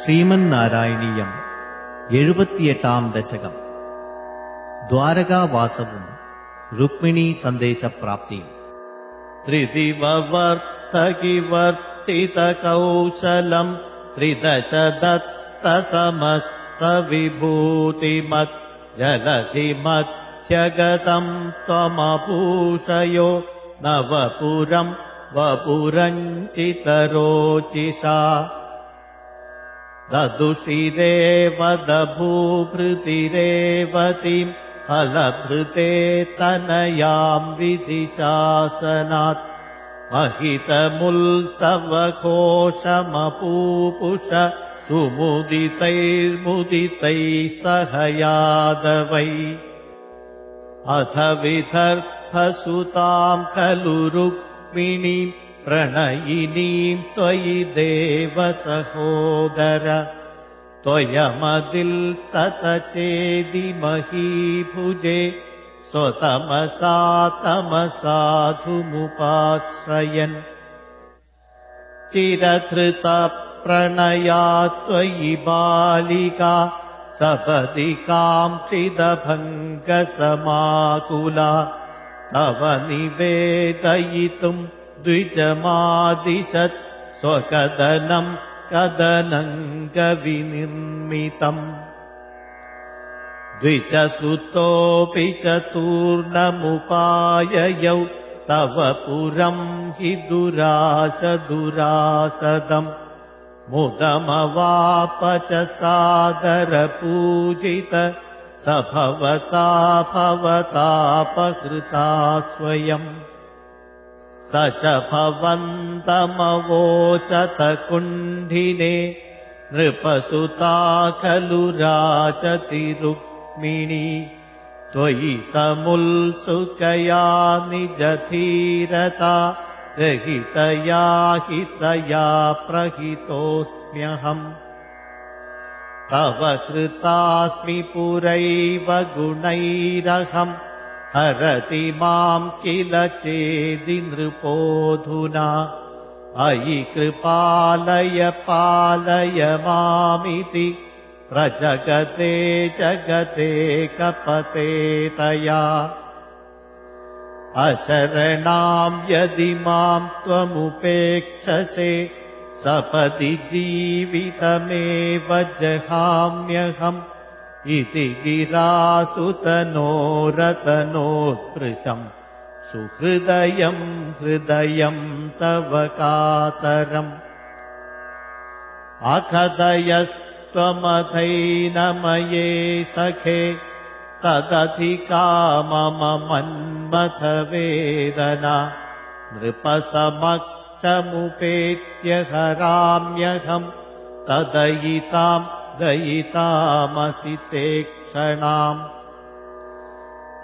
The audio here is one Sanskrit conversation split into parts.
ശ്രീമന്നാരായണീയം എഴുപത്തിയെട്ടാം ദശകം ദ്വാരകാവാസവും രുക്മിണീ സന്ദേശപ്രാപ്തിയും त्रिदिववर्तकिवर्तितकौशलम् त्रिदशदत्तसमस्तविभूतिमत् जलधिमध्यगतम् त्वमपूषयो नवपुरम् वपुरञ्चितरोचिषा ददुषिरेव दभूभृतिरेवतीम् फलभृते तनयाम् विधिशासनात् महितमुल्सवकोशमपूपुष सुमुदितैर्मुदितैः सह यादवै। अथ विदर्भसुताम् खलु रुक्मिणीम् प्रणयिनीम् त्वयि देव सहोदर त्वयमदिल् सतचेदिमहीभुजे स्वतमसा तमसाधुमुपाश्रयन्। चिरधृतप्रणया त्वयि बालिका सपदिकाम् चिदभङ्गसमाकुला तव निवेदयितुम् द्विजमादिशत् स्वकदनम् कदनङ्गविनिर्मितम् द्विजसुतोऽपि चतुर्णमुपाययौ तव पुरम् हि दुरासदुरासदम् मुदमवाप च सादरपूजित स भवता भवतापहृता स्वयम् स च भवन्तमवोचत कुण्डिने नृपसुता खलु राचतिरुक्मिणी त्वयि समुल्सुकया निजधीरता रहितया हितया प्रहितोऽस्म्यहम्। तव कृतास्मि पुरैव गुणैरहम् हरति माम् किल चेदि नृपोऽधुना। अयि कृपालय पालय मामिति। प्रजगते जगते कपते तया। अशरणाम् यदि माम् त्वमुपेक्षसे सपदि जीवितमेव जहाम्यहम् इति गिरासुतनोरतनोत्पृशम् सुहृदयम् हृदयम् तव कातरम्। अकदयस्त्वमथैनमये सखे तदधिका मम मन्मथवेदना नृपसमक्षमुपेत्य हराम्यहम् तदयिताम् दयितामसि ते क्षणाम्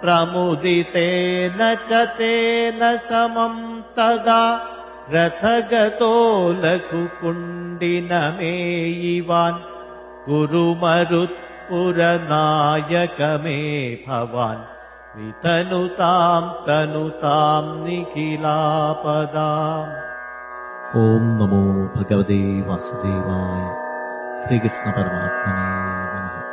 प्रमुदितेन च तेन समम् तदा रथगतो लघुकुण्डिनमेयिवान्। गुरुमरुत्पुरनायकमे भवान्। वितनुताम् तनुताम् निखिलापदाम्। ॐ नमो भगवते वासुदेवाय 清潔な場でもあったね。